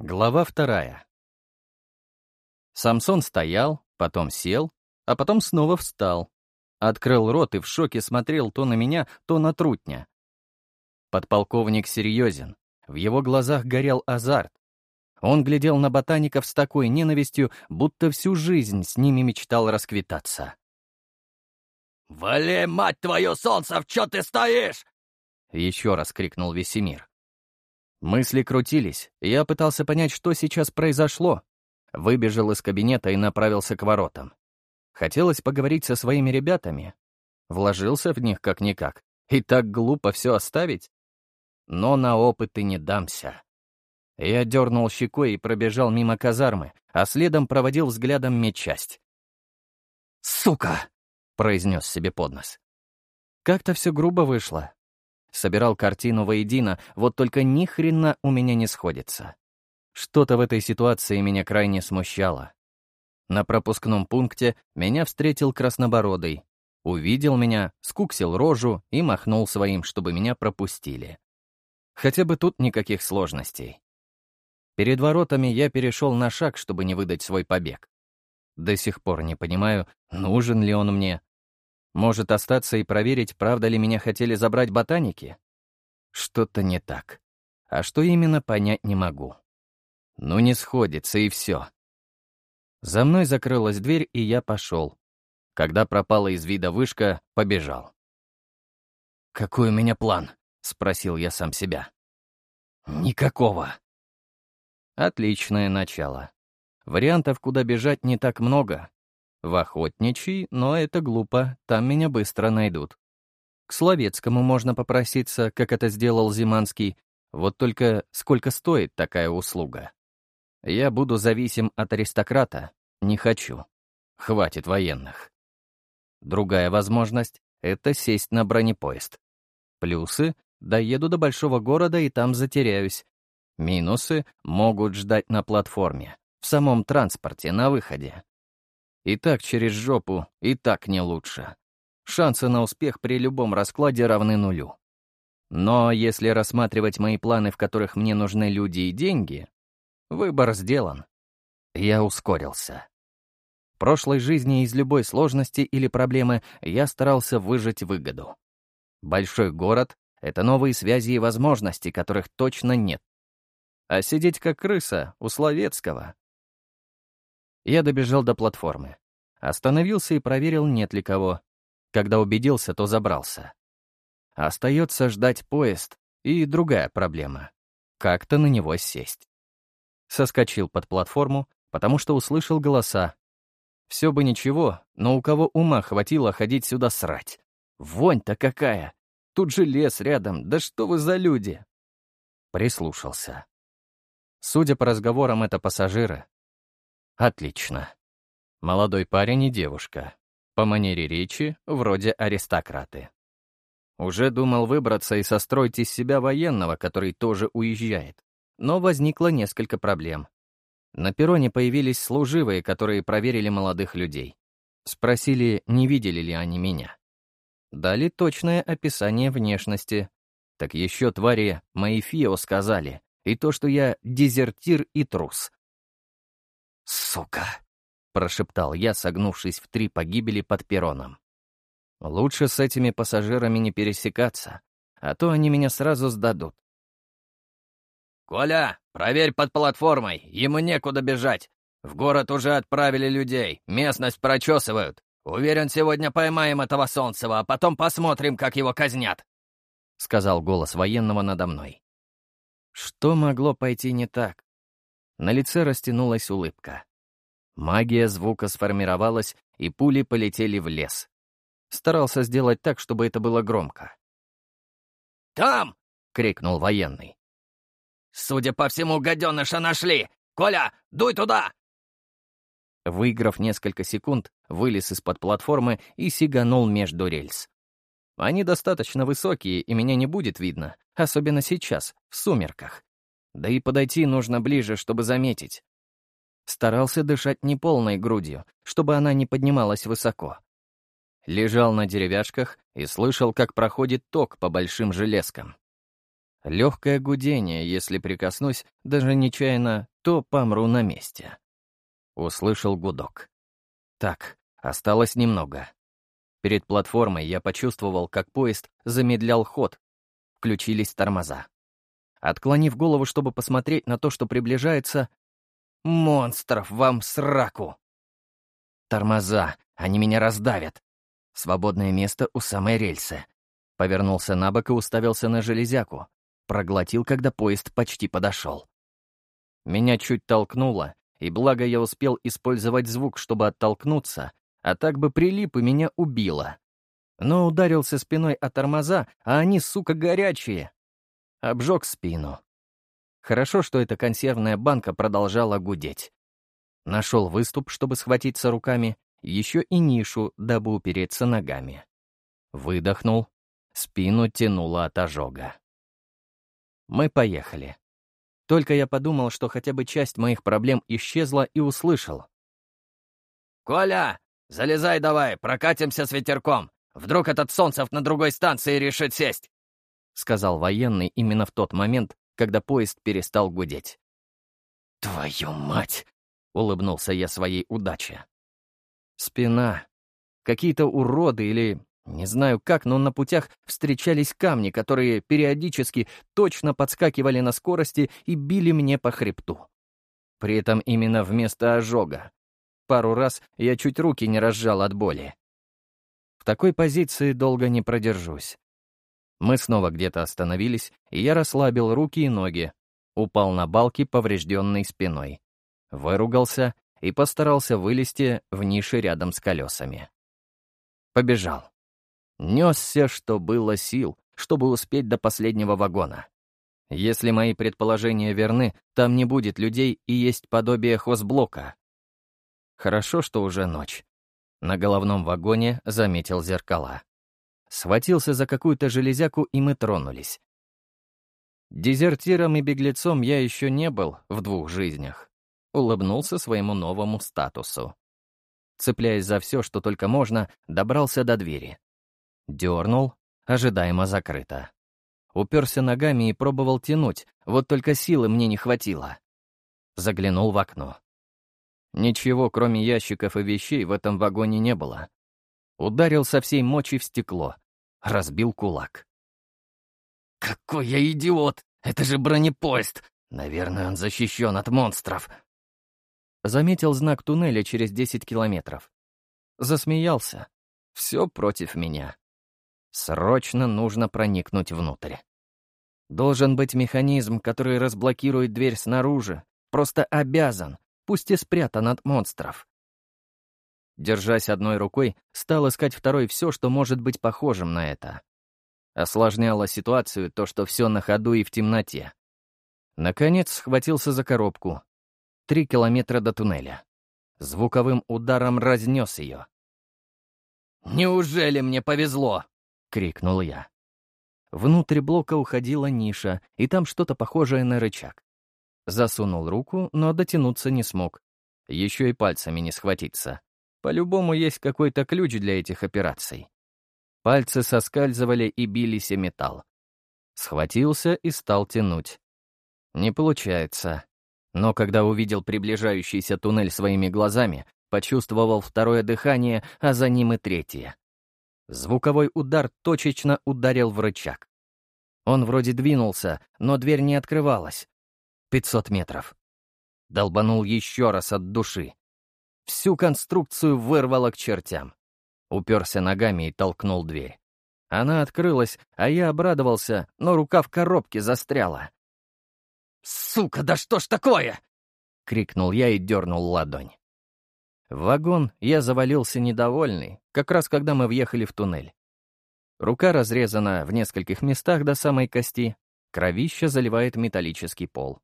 Глава вторая. Самсон стоял, потом сел, а потом снова встал. Открыл рот и в шоке смотрел то на меня, то на трутня. Подполковник серьезен. В его глазах горел азарт. Он глядел на ботаников с такой ненавистью, будто всю жизнь с ними мечтал расквитаться. «Вали, мать твою, Солнцев, чё ты стоишь?» Еще раз крикнул Весемир. Мысли крутились, я пытался понять, что сейчас произошло. Выбежал из кабинета и направился к воротам. Хотелось поговорить со своими ребятами. Вложился в них как-никак. И так глупо все оставить. Но на опыты не дамся. Я дернул щекой и пробежал мимо казармы, а следом проводил взглядом медчасть. «Сука!» — произнес себе под нос. Как-то все грубо вышло собирал картину воедино, вот только ни хрена у меня не сходится. Что-то в этой ситуации меня крайне смущало. На пропускном пункте меня встретил Краснобородый. Увидел меня, скуксил рожу и махнул своим, чтобы меня пропустили. Хотя бы тут никаких сложностей. Перед воротами я перешел на шаг, чтобы не выдать свой побег. До сих пор не понимаю, нужен ли он мне, может, остаться и проверить, правда ли меня хотели забрать ботаники? Что-то не так. А что именно, понять не могу. Ну, не сходится, и все. За мной закрылась дверь, и я пошел. Когда пропала из вида вышка, побежал. «Какой у меня план?» — спросил я сам себя. «Никакого». Отличное начало. Вариантов, куда бежать, не так много, в охотничий, но это глупо, там меня быстро найдут. К Словецкому можно попроситься, как это сделал Зиманский, вот только сколько стоит такая услуга? Я буду зависим от аристократа? Не хочу. Хватит военных. Другая возможность — это сесть на бронепоезд. Плюсы — доеду до большого города и там затеряюсь. Минусы могут ждать на платформе, в самом транспорте, на выходе. И так через жопу, и так не лучше. Шансы на успех при любом раскладе равны нулю. Но если рассматривать мои планы, в которых мне нужны люди и деньги, выбор сделан. Я ускорился. В прошлой жизни из любой сложности или проблемы я старался выжать выгоду. Большой город — это новые связи и возможности, которых точно нет. А сидеть как крыса у Словецкого я добежал до платформы. Остановился и проверил, нет ли кого. Когда убедился, то забрался. Остается ждать поезд и другая проблема — как-то на него сесть. Соскочил под платформу, потому что услышал голоса. Все бы ничего, но у кого ума хватило ходить сюда срать? Вонь-то какая! Тут же лес рядом, да что вы за люди? Прислушался. Судя по разговорам, это пассажиры, Отлично. Молодой парень и девушка. По манере речи, вроде аристократы. Уже думал выбраться и состроить из себя военного, который тоже уезжает. Но возникло несколько проблем. На перроне появились служивые, которые проверили молодых людей. Спросили, не видели ли они меня. Дали точное описание внешности. Так еще твари мои фио сказали, и то, что я дезертир и трус. «Сука!» — прошептал я, согнувшись в три погибели под перроном. «Лучше с этими пассажирами не пересекаться, а то они меня сразу сдадут». «Коля, проверь под платформой, ему некуда бежать. В город уже отправили людей, местность прочесывают. Уверен, сегодня поймаем этого Солнцева, а потом посмотрим, как его казнят», — сказал голос военного надо мной. Что могло пойти не так? На лице растянулась улыбка. Магия звука сформировалась, и пули полетели в лес. Старался сделать так, чтобы это было громко. «Там!» — крикнул военный. «Судя по всему, гаденыша нашли! Коля, дуй туда!» Выиграв несколько секунд, вылез из-под платформы и сиганул между рельс. Они достаточно высокие, и меня не будет видно, особенно сейчас, в сумерках. Да и подойти нужно ближе, чтобы заметить. Старался дышать не полной грудью, чтобы она не поднималась высоко. Лежал на деревяшках и слышал, как проходит ток по большим железкам. Легкое гудение, если прикоснусь, даже нечаянно, то помру на месте. Услышал гудок. Так, осталось немного. Перед платформой я почувствовал, как поезд замедлял ход. Включились тормоза. Отклонив голову, чтобы посмотреть на то, что приближается... «Монстров вам сраку!» «Тормоза! Они меня раздавят!» Свободное место у самой рельсы. Повернулся на бок и уставился на железяку. Проглотил, когда поезд почти подошел. Меня чуть толкнуло, и благо я успел использовать звук, чтобы оттолкнуться, а так бы прилип и меня убило. Но ударился спиной о тормоза, а они, сука, горячие. Обжег спину. Хорошо, что эта консервная банка продолжала гудеть. Нашел выступ, чтобы схватиться руками, еще и нишу, дабы упереться ногами. Выдохнул, спину тянуло от ожога. Мы поехали. Только я подумал, что хотя бы часть моих проблем исчезла и услышал. «Коля, залезай давай, прокатимся с ветерком. Вдруг этот Солнцев на другой станции решит сесть», — сказал военный именно в тот момент, когда поезд перестал гудеть. «Твою мать!» — улыбнулся я своей удаче. Спина. Какие-то уроды или не знаю как, но на путях встречались камни, которые периодически точно подскакивали на скорости и били мне по хребту. При этом именно вместо ожога. Пару раз я чуть руки не разжал от боли. В такой позиции долго не продержусь. Мы снова где-то остановились, и я расслабил руки и ноги, упал на балки поврежденной спиной, выругался и постарался вылезти в нише рядом с колесами. Побежал. Несся, что было сил, чтобы успеть до последнего вагона. Если мои предположения верны, там не будет людей и есть подобие хозблока. Хорошо, что уже ночь. На головном вагоне заметил зеркала. Схватился за какую-то железяку, и мы тронулись. Дезертиром и беглецом я еще не был в двух жизнях. Улыбнулся своему новому статусу. Цепляясь за все, что только можно, добрался до двери. Дернул, ожидаемо закрыто. Уперся ногами и пробовал тянуть, вот только силы мне не хватило. Заглянул в окно. Ничего, кроме ящиков и вещей, в этом вагоне не было. Ударил со всей мочи в стекло. Разбил кулак. «Какой я идиот! Это же бронепоезд! Наверное, он защищен от монстров!» Заметил знак туннеля через 10 километров. Засмеялся. Все против меня. Срочно нужно проникнуть внутрь. Должен быть механизм, который разблокирует дверь снаружи. Просто обязан, пусть и спрятан от монстров. Держась одной рукой, стал искать второй все, что может быть похожим на это. Осложняло ситуацию то, что все на ходу и в темноте. Наконец схватился за коробку. Три километра до туннеля. Звуковым ударом разнес ее. «Неужели мне повезло?» крикнул я. Внутрь блока уходила ниша, и там что-то похожее на рычаг. Засунул руку, но дотянуться не смог. Еще и пальцами не схватиться. По-любому есть какой-то ключ для этих операций. Пальцы соскальзывали и бились о металл. Схватился и стал тянуть. Не получается. Но когда увидел приближающийся туннель своими глазами, почувствовал второе дыхание, а за ним и третье. Звуковой удар точечно ударил в рычаг. Он вроде двинулся, но дверь не открывалась. Пятьсот метров. Долбанул еще раз от души. Всю конструкцию вырвало к чертям. Уперся ногами и толкнул дверь. Она открылась, а я обрадовался, но рука в коробке застряла. «Сука, да что ж такое?» — крикнул я и дернул ладонь. В вагон я завалился недовольный, как раз когда мы въехали в туннель. Рука разрезана в нескольких местах до самой кости, кровища заливает металлический пол.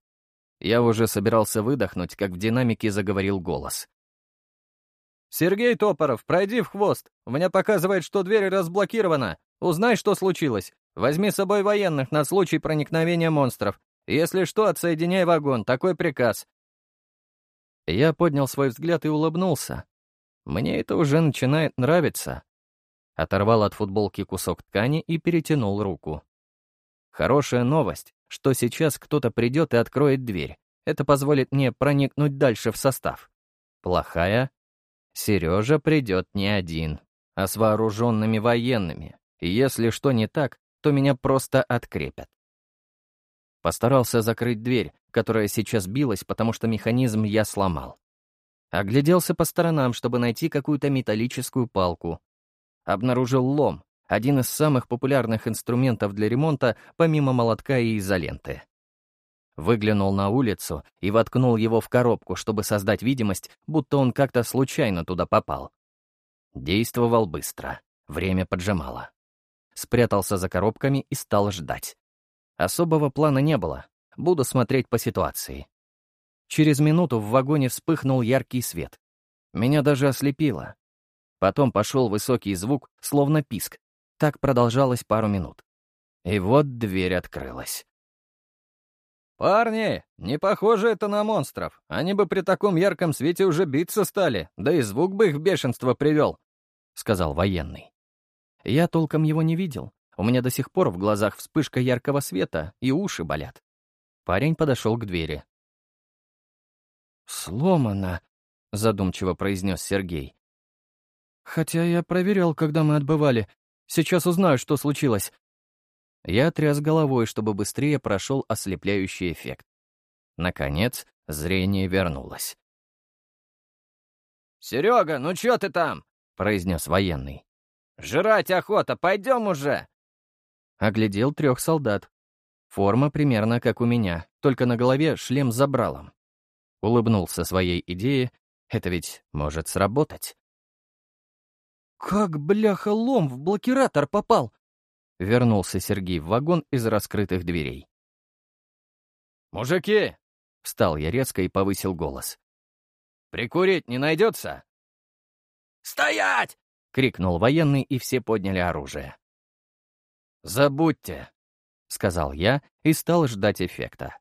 Я уже собирался выдохнуть, как в динамике заговорил голос. «Сергей Топоров, пройди в хвост. У меня показывает, что дверь разблокирована. Узнай, что случилось. Возьми с собой военных на случай проникновения монстров. Если что, отсоединяй вагон. Такой приказ. Я поднял свой взгляд и улыбнулся. Мне это уже начинает нравиться. Оторвал от футболки кусок ткани и перетянул руку. Хорошая новость, что сейчас кто-то придет и откроет дверь. Это позволит мне проникнуть дальше в состав. Плохая? Сережа придет не один, а с вооруженными военными. И если что не так, то меня просто открепят. Постарался закрыть дверь, которая сейчас билась, потому что механизм я сломал. Огляделся по сторонам, чтобы найти какую-то металлическую палку. Обнаружил лом, один из самых популярных инструментов для ремонта, помимо молотка и изоленты. Выглянул на улицу и воткнул его в коробку, чтобы создать видимость, будто он как-то случайно туда попал. Действовал быстро, время поджимало. Спрятался за коробками и стал ждать. Особого плана не было, буду смотреть по ситуации. Через минуту в вагоне вспыхнул яркий свет. Меня даже ослепило. Потом пошел высокий звук, словно писк. Так продолжалось пару минут. И вот дверь открылась. «Парни, не похоже это на монстров. Они бы при таком ярком свете уже биться стали, да и звук бы их в бешенство привел», — сказал военный. Я толком его не видел. У меня до сих пор в глазах вспышка яркого света, и уши болят. Парень подошел к двери. «Сломано», — задумчиво произнес Сергей. «Хотя я проверял, когда мы отбывали. Сейчас узнаю, что случилось». Я тряс головой, чтобы быстрее прошел ослепляющий эффект. Наконец, зрение вернулось. «Серега, ну чё ты там?» — произнес военный. «Жрать охота, пойдем уже!» Оглядел трех солдат. Форма примерно как у меня, только на голове шлем с забралом. Улыбнулся своей идее, это ведь может сработать. «Как, бляха, лом в блокиратор попал?» Вернулся Сергей в вагон из раскрытых дверей. «Мужики!» — встал я резко и повысил голос. «Прикурить не найдется?» «Стоять!» — крикнул военный, и все подняли оружие. «Забудьте», — сказал я и стал ждать эффекта.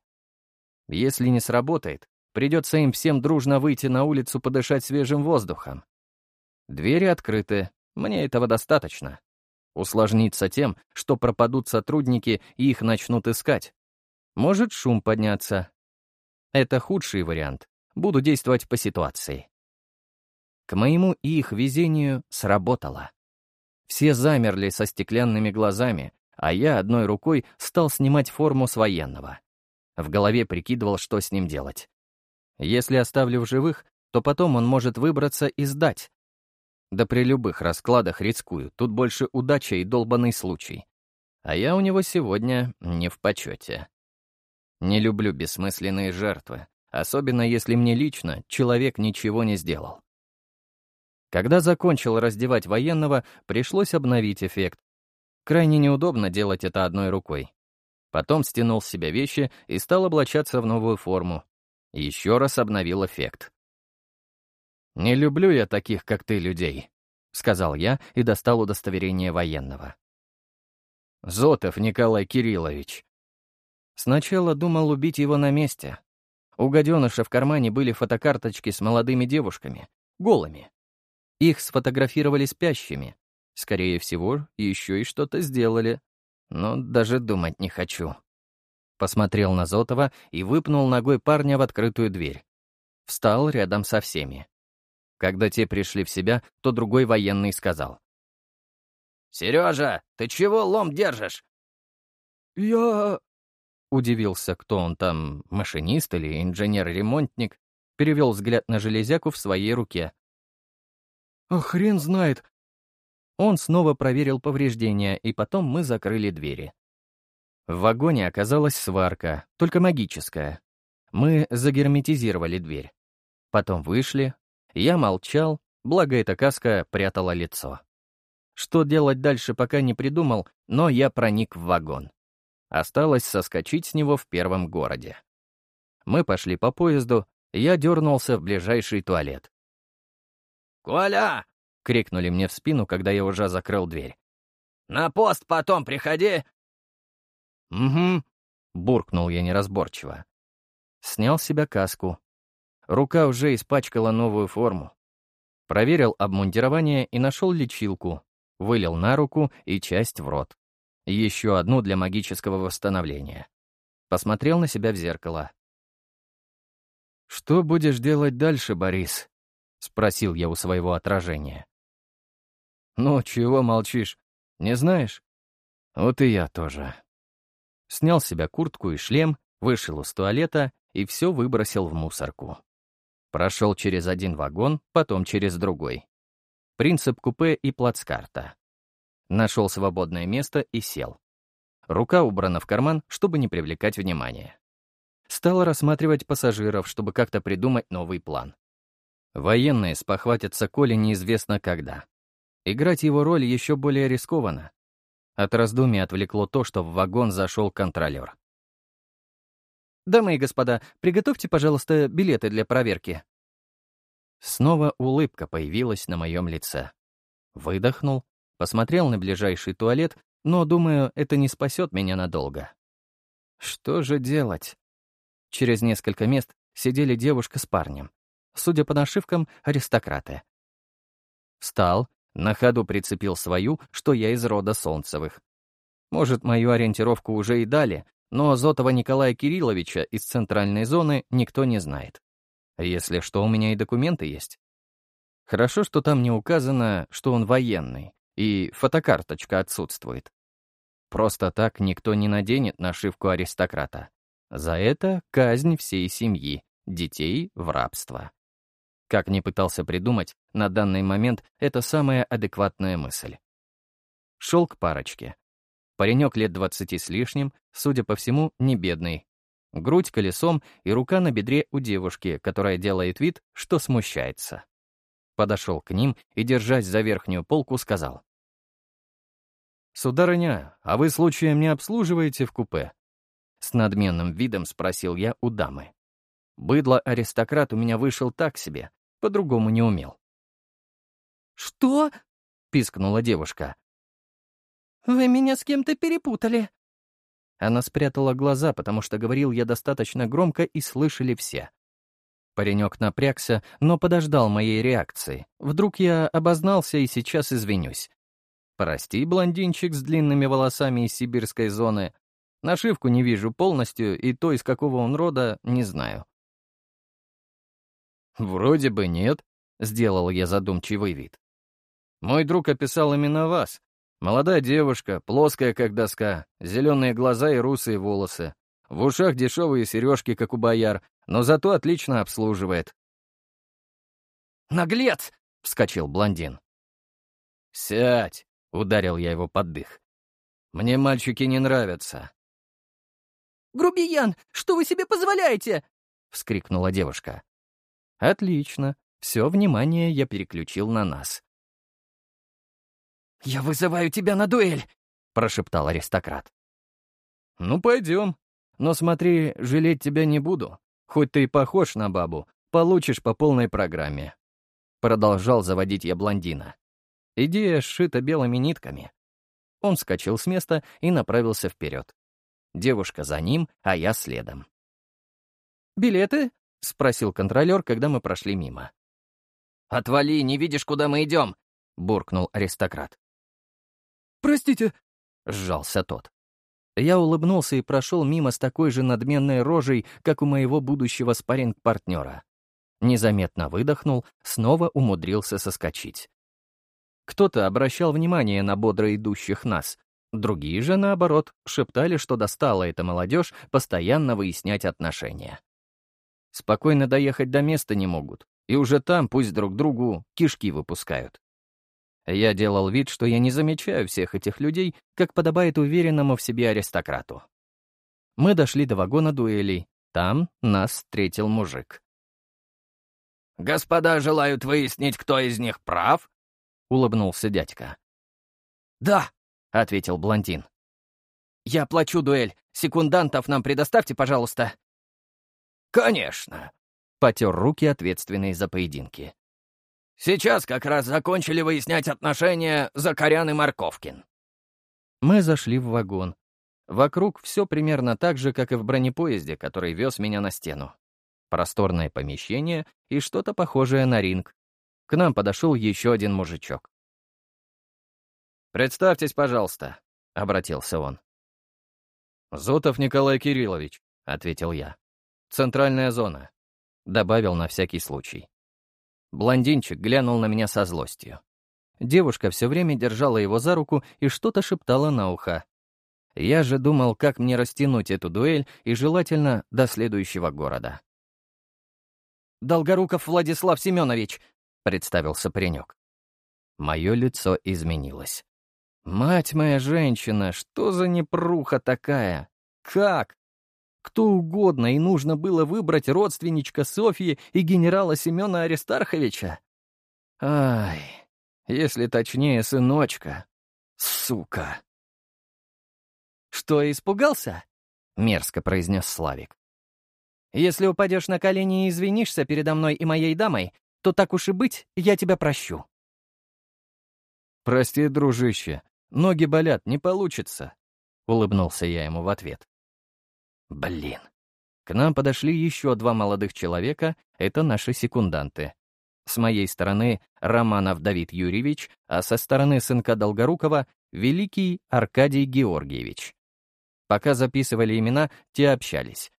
Если не сработает, Придется им всем дружно выйти на улицу подышать свежим воздухом. Двери открыты, мне этого достаточно. Усложнится тем, что пропадут сотрудники и их начнут искать. Может шум подняться. Это худший вариант. Буду действовать по ситуации. К моему и их везению сработало. Все замерли со стеклянными глазами, а я одной рукой стал снимать форму с военного. В голове прикидывал, что с ним делать. Если оставлю в живых, то потом он может выбраться и сдать. Да при любых раскладах рискую, тут больше удача и долбанный случай. А я у него сегодня не в почете. Не люблю бессмысленные жертвы, особенно если мне лично человек ничего не сделал. Когда закончил раздевать военного, пришлось обновить эффект. Крайне неудобно делать это одной рукой. Потом стянул с себя вещи и стал облачаться в новую форму, еще раз обновил эффект. «Не люблю я таких, как ты, людей», — сказал я и достал удостоверение военного. «Зотов Николай Кириллович». Сначала думал убить его на месте. У гаденыша в кармане были фотокарточки с молодыми девушками, голыми. Их сфотографировали спящими. Скорее всего, еще и что-то сделали. Но даже думать не хочу. Посмотрел на Зотова и выпнул ногой парня в открытую дверь. Встал рядом со всеми. Когда те пришли в себя, то другой военный сказал. «Сережа, ты чего лом держишь?» «Я...» Удивился, кто он там, машинист или инженер-ремонтник, перевел взгляд на железяку в своей руке. «А хрен знает». Он снова проверил повреждения, и потом мы закрыли двери. В вагоне оказалась сварка, только магическая. Мы загерметизировали дверь. Потом вышли. Я молчал, благо эта каска прятала лицо. Что делать дальше, пока не придумал, но я проник в вагон. Осталось соскочить с него в первом городе. Мы пошли по поезду, я дернулся в ближайший туалет. «Коля!» — крикнули мне в спину, когда я уже закрыл дверь. «На пост потом приходи, «Угу», — буркнул я неразборчиво. Снял себя каску. Рука уже испачкала новую форму. Проверил обмундирование и нашел лечилку. Вылил на руку и часть в рот. Еще одну для магического восстановления. Посмотрел на себя в зеркало. «Что будешь делать дальше, Борис?» — спросил я у своего отражения. «Ну, чего молчишь? Не знаешь?» «Вот и я тоже». Снял с себя куртку и шлем, вышел из туалета и все выбросил в мусорку. Прошел через один вагон, потом через другой. Принцип купе и плацкарта. Нашел свободное место и сел. Рука убрана в карман, чтобы не привлекать внимания. Стал рассматривать пассажиров, чтобы как-то придумать новый план. Военные спохватятся Коли неизвестно когда. Играть его роль еще более рискованно. От раздумий отвлекло то, что в вагон зашел контролер. «Дамы и господа, приготовьте, пожалуйста, билеты для проверки». Снова улыбка появилась на моем лице. Выдохнул, посмотрел на ближайший туалет, но, думаю, это не спасет меня надолго. Что же делать? Через несколько мест сидели девушка с парнем. Судя по нашивкам, аристократы. Встал, на ходу прицепил свою, что я из рода Солнцевых. Может, мою ориентировку уже и дали, но Зотова Николая Кирилловича из центральной зоны никто не знает. Если что, у меня и документы есть. Хорошо, что там не указано, что он военный, и фотокарточка отсутствует. Просто так никто не наденет нашивку аристократа. За это казнь всей семьи, детей в рабство. Как ни пытался придумать, на данный момент это самая адекватная мысль. Шел к парочке. Паренек лет двадцати с лишним, судя по всему, не бедный. Грудь колесом и рука на бедре у девушки, которая делает вид, что смущается. Подошел к ним и, держась за верхнюю полку, сказал. «Сударыня, а вы случаем не обслуживаете в купе?» С надменным видом спросил я у дамы. Быдло-аристократ у меня вышел так себе, по-другому не умел. «Что?» — пискнула девушка. «Вы меня с кем-то перепутали». Она спрятала глаза, потому что говорил я достаточно громко и слышали все. Паренек напрягся, но подождал моей реакции. Вдруг я обознался и сейчас извинюсь. Прости, блондинчик с длинными волосами из сибирской зоны. Нашивку не вижу полностью, и то, из какого он рода, не знаю. «Вроде бы нет», — сделал я задумчивый вид. «Мой друг описал именно вас, Молодая девушка, плоская как доска, зеленые глаза и русые волосы. В ушах дешевые сережки, как у бояр, но зато отлично обслуживает. «Наглец!» — вскочил блондин. «Сядь!» — ударил я его под дых. «Мне мальчики не нравятся». «Грубиян, что вы себе позволяете?» — вскрикнула девушка. «Отлично. Все внимание я переключил на нас. «Я вызываю тебя на дуэль!» — прошептал аристократ. «Ну, пойдем. Но смотри, жалеть тебя не буду. Хоть ты и похож на бабу, получишь по полной программе». Продолжал заводить я блондина. Идея сшита белыми нитками. Он вскочил с места и направился вперед. Девушка за ним, а я следом. «Билеты?» — спросил контролер, когда мы прошли мимо. «Отвали, не видишь, куда мы идем!» — буркнул аристократ. «Простите», — сжался тот. Я улыбнулся и прошел мимо с такой же надменной рожей, как у моего будущего спарринг-партнера. Незаметно выдохнул, снова умудрился соскочить. Кто-то обращал внимание на бодро идущих нас, другие же, наоборот, шептали, что достала эта молодежь постоянно выяснять отношения. Спокойно доехать до места не могут, и уже там пусть друг другу кишки выпускают. Я делал вид, что я не замечаю всех этих людей, как подобает уверенному в себе аристократу. Мы дошли до вагона дуэлей. Там нас встретил мужик. «Господа желают выяснить, кто из них прав?» — улыбнулся дядька. «Да», — ответил блондин. «Я плачу дуэль. Секундантов нам предоставьте, пожалуйста». «Конечно», — потер руки ответственный за поединки. Сейчас как раз закончили выяснять отношения Закарян и Марковкин». Мы зашли в вагон. Вокруг все примерно так же, как и в бронепоезде, который вез меня на стену. Просторное помещение и что-то похожее на ринг. К нам подошел еще один мужичок. «Представьтесь, пожалуйста», — обратился он. «Зотов Николай Кириллович», — ответил я. «Центральная зона», — добавил на всякий случай. Блондинчик глянул на меня со злостью. Девушка все время держала его за руку и что-то шептала на ухо. Я же думал, как мне растянуть эту дуэль и желательно до следующего города. «Долгоруков Владислав Семенович», — представился паренек. Мое лицо изменилось. «Мать моя женщина, что за непруха такая? Как? Кто угодно, и нужно было выбрать родственничка Софьи и генерала Семена Аристарховича? Ай, если точнее, сыночка. Сука!» «Что, испугался?» — мерзко произнес Славик. Если упадешь на колени и извинишься передо мной и моей дамой, то так уж и быть, я тебя прощу». «Прости, дружище, ноги болят, не получится», — улыбнулся я ему в ответ. «Блин». К нам подошли еще два молодых человека, это наши секунданты. С моей стороны — Романов Давид Юрьевич, а со стороны сынка Долгорукова — Великий Аркадий Георгиевич. Пока записывали имена, те общались.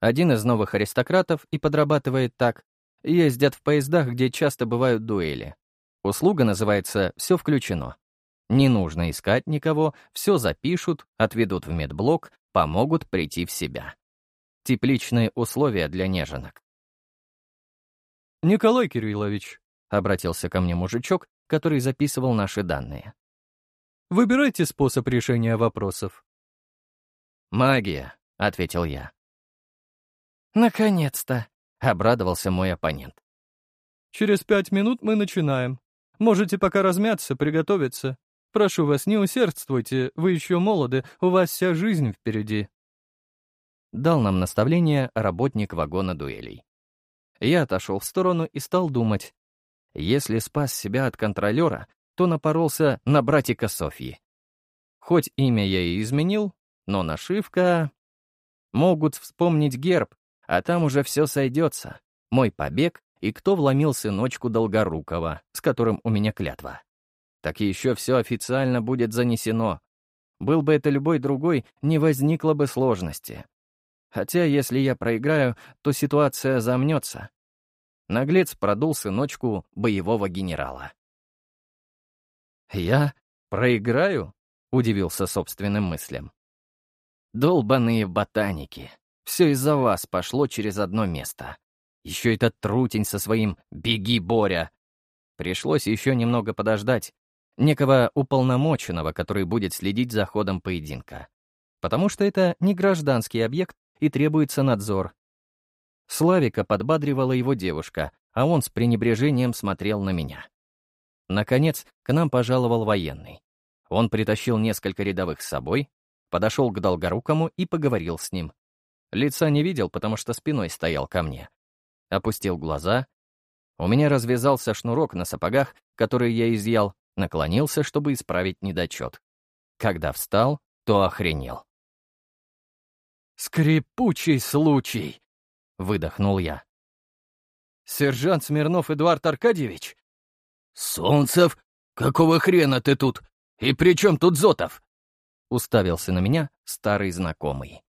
Один из новых аристократов и подрабатывает так. Ездят в поездах, где часто бывают дуэли. Услуга называется «Все включено». Не нужно искать никого, все запишут, отведут в медблок, помогут прийти в себя. Тепличные условия для неженок. «Николай Кириллович», — обратился ко мне мужичок, который записывал наши данные. «Выбирайте способ решения вопросов». «Магия», — ответил я. «Наконец-то!» — обрадовался мой оппонент. «Через пять минут мы начинаем. Можете пока размяться, приготовиться. Прошу вас, не усердствуйте, вы еще молоды, у вас вся жизнь впереди». Дал нам наставление работник вагона дуэлей. Я отошел в сторону и стал думать. Если спас себя от контролера, то напоролся на братика Софьи. Хоть имя я и изменил, но нашивка... Могут вспомнить герб, а там уже все сойдется. Мой побег и кто вломил сыночку Долгорукова, с которым у меня клятва. Так еще все официально будет занесено. Был бы это любой другой, не возникло бы сложности. Хотя, если я проиграю, то ситуация замнется. Наглец продул сыночку боевого генерала. «Я проиграю?» — удивился собственным мыслям. «Долбаные ботаники!» Все из-за вас пошло через одно место. Еще этот трутень со своим «беги, Боря». Пришлось еще немного подождать. Некого уполномоченного, который будет следить за ходом поединка. Потому что это не гражданский объект и требуется надзор. Славика подбадривала его девушка, а он с пренебрежением смотрел на меня. Наконец, к нам пожаловал военный. Он притащил несколько рядовых с собой, подошел к Долгорукому и поговорил с ним. Лица не видел, потому что спиной стоял ко мне. Опустил глаза. У меня развязался шнурок на сапогах, который я изъял, наклонился, чтобы исправить недочет. Когда встал, то охренел. «Скрипучий случай!» — выдохнул я. «Сержант Смирнов Эдуард Аркадьевич?» «Солнцев, какого хрена ты тут? И при чем тут Зотов?» Уставился на меня старый знакомый.